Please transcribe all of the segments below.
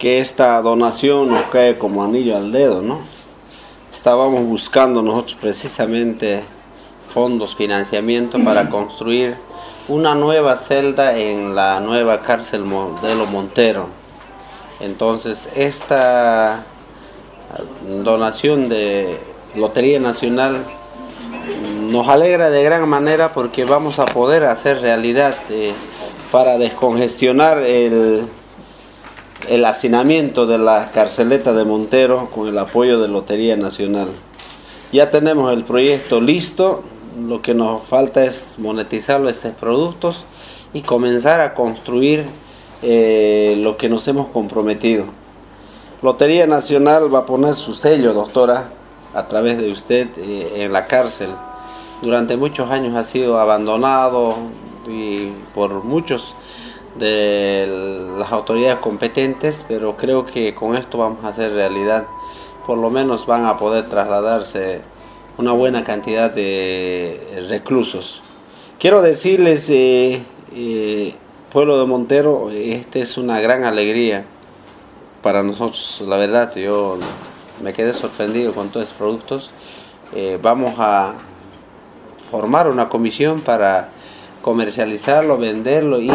que esta donación nos cae como anillo al dedo, ¿no? Estábamos buscando nosotros precisamente fondos, financiamiento para construir una nueva celda en la nueva cárcel modelo Montero. Entonces, esta donación de Lotería Nacional nos alegra de gran manera porque vamos a poder hacer realidad eh, para descongestionar el, el hacinamiento de la carceleta de Montero con el apoyo de Lotería Nacional. Ya tenemos el proyecto listo, lo que nos falta es monetizar estos productos y comenzar a construir eh, lo que nos hemos comprometido. Lotería Nacional va a poner su sello, doctora, a través de usted eh, en la cárcel. Durante muchos años ha sido abandonado y por muchos de las autoridades competentes, pero creo que con esto vamos a hacer realidad. Por lo menos van a poder trasladarse una buena cantidad de reclusos. Quiero decirles, eh, eh, pueblo de Montero, esta es una gran alegría para nosotros, la verdad, yo me quedé sorprendido con todos estos productos. Eh, vamos a formar una comisión para comercializarlo, venderlo y,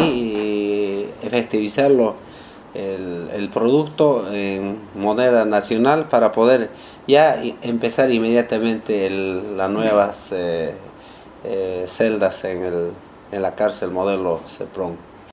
efectivizarlo el, producto en moneda nacional para poder ya empezar inmediatamente las nuevas eh, eh, celdas en, el, en la cárcel modelo CEPRON.